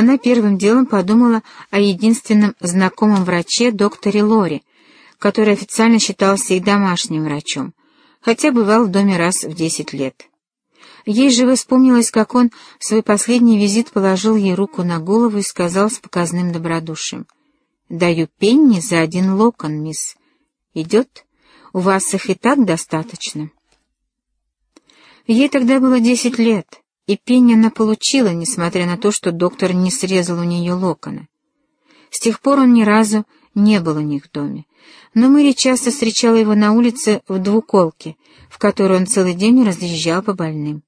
она первым делом подумала о единственном знакомом враче, докторе Лори, который официально считался их домашним врачом, хотя бывал в доме раз в десять лет. Ей же вспомнилось, как он в свой последний визит положил ей руку на голову и сказал с показным добродушием. «Даю пенни за один локон, мисс. Идет? У вас их и так достаточно». Ей тогда было десять лет, и пенни она получила, несмотря на то, что доктор не срезал у нее локона. С тех пор он ни разу не был у них в доме, но Мэри часто встречала его на улице в двуколке, в которой он целый день разъезжал по больным.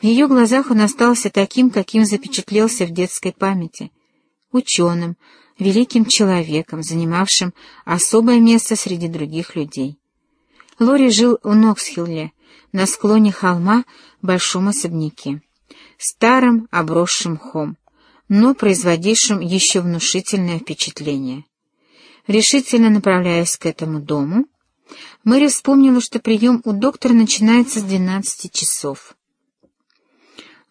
В ее глазах он остался таким, каким запечатлелся в детской памяти. Ученым, великим человеком, занимавшим особое место среди других людей. Лори жил в Ноксхилле, на склоне холма большом особняке, старым обросшим хом, но производившим еще внушительное впечатление. Решительно направляясь к этому дому, Мэри вспомнила, что прием у доктора начинается с двенадцати часов.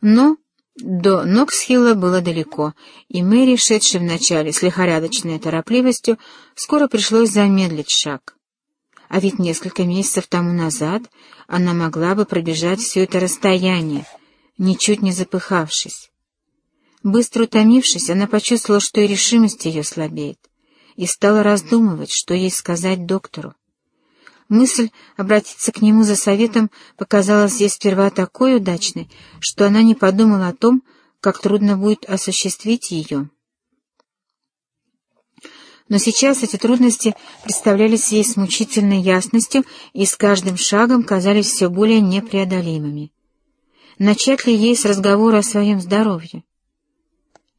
Но до Ноксхилла было далеко, и Мэри, шедшей вначале с лихорадочной торопливостью, скоро пришлось замедлить шаг. А ведь несколько месяцев тому назад она могла бы пробежать все это расстояние, ничуть не запыхавшись. Быстро утомившись, она почувствовала, что и решимость ее слабеет, и стала раздумывать, что ей сказать доктору. Мысль обратиться к нему за советом показалась ей сперва такой удачной, что она не подумала о том, как трудно будет осуществить ее. Но сейчас эти трудности представлялись ей с мучительной ясностью и с каждым шагом казались все более непреодолимыми. Начать ли ей с разговора о своем здоровье?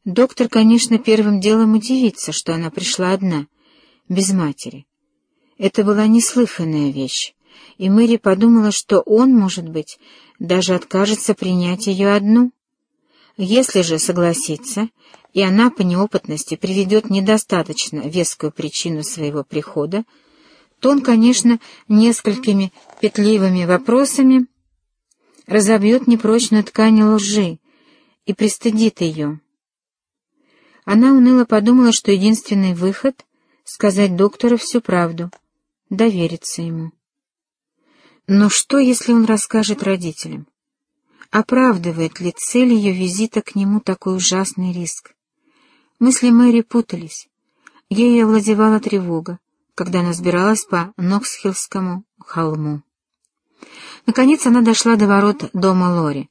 Доктор, конечно, первым делом удивится, что она пришла одна, без матери. Это была неслыханная вещь, и Мэри подумала, что он, может быть, даже откажется принять ее одну. Если же согласится, и она по неопытности приведет недостаточно вескую причину своего прихода, то он, конечно, несколькими петливыми вопросами разобьет непрочную ткань лжи и пристыдит ее. Она уныло подумала, что единственный выход — сказать доктору всю правду — довериться ему. Но что, если он расскажет родителям? Оправдывает ли цель ее визита к нему такой ужасный риск? Мысли Мэри путались. Ей овладевала тревога, когда она сбиралась по Ноксхиллскому холму. Наконец она дошла до ворот дома Лори,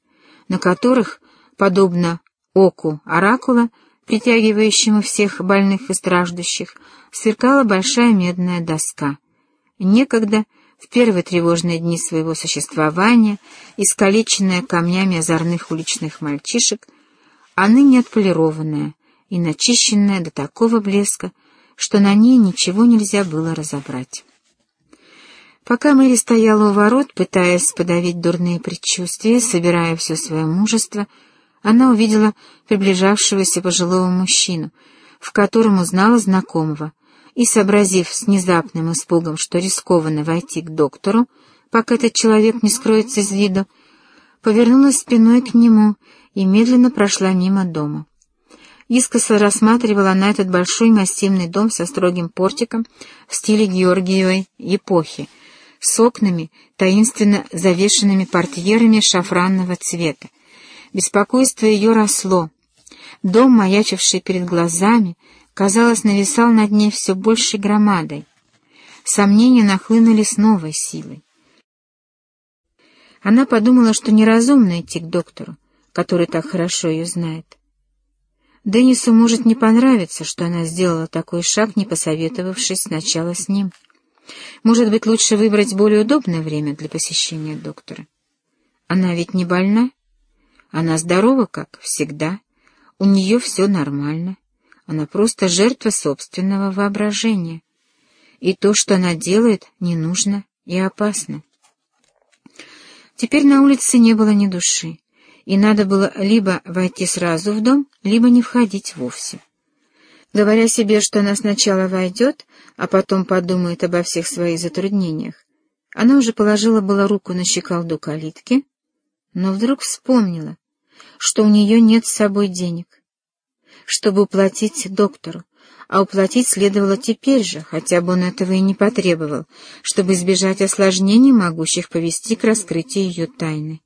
на которых, подобно оку оракула, притягивающему всех больных и страждущих, сверкала большая медная доска — Некогда, в первые тревожные дни своего существования, искалеченная камнями озорных уличных мальчишек, а ныне отполированная и начищенная до такого блеска, что на ней ничего нельзя было разобрать. Пока Мэри стояла у ворот, пытаясь подавить дурные предчувствия, собирая все свое мужество, она увидела приближавшегося пожилого мужчину, в котором узнала знакомого, и, сообразив с внезапным испугом, что рискованно войти к доктору, пока этот человек не скроется из виду, повернулась спиной к нему и медленно прошла мимо дома. Искоса рассматривала она этот большой массивный дом со строгим портиком в стиле Георгиевой эпохи, с окнами, таинственно завешенными портьерами шафранного цвета. Беспокойство ее росло. Дом, маячивший перед глазами, казалось, нависал над ней все большей громадой. Сомнения нахлынули с новой силой. Она подумала, что неразумно идти к доктору, который так хорошо ее знает. Деннису может не понравиться, что она сделала такой шаг, не посоветовавшись сначала с ним. Может быть, лучше выбрать более удобное время для посещения доктора. Она ведь не больна. Она здорова, как всегда. У нее все нормально. Она просто жертва собственного воображения. И то, что она делает, не нужно и опасно. Теперь на улице не было ни души, и надо было либо войти сразу в дом, либо не входить вовсе. Говоря себе, что она сначала войдет, а потом подумает обо всех своих затруднениях, она уже положила было руку на щеколду калитки, но вдруг вспомнила, что у нее нет с собой денег. Чтобы уплатить доктору, а уплатить следовало теперь же, хотя бы он этого и не потребовал, чтобы избежать осложнений, могущих повести к раскрытию ее тайны.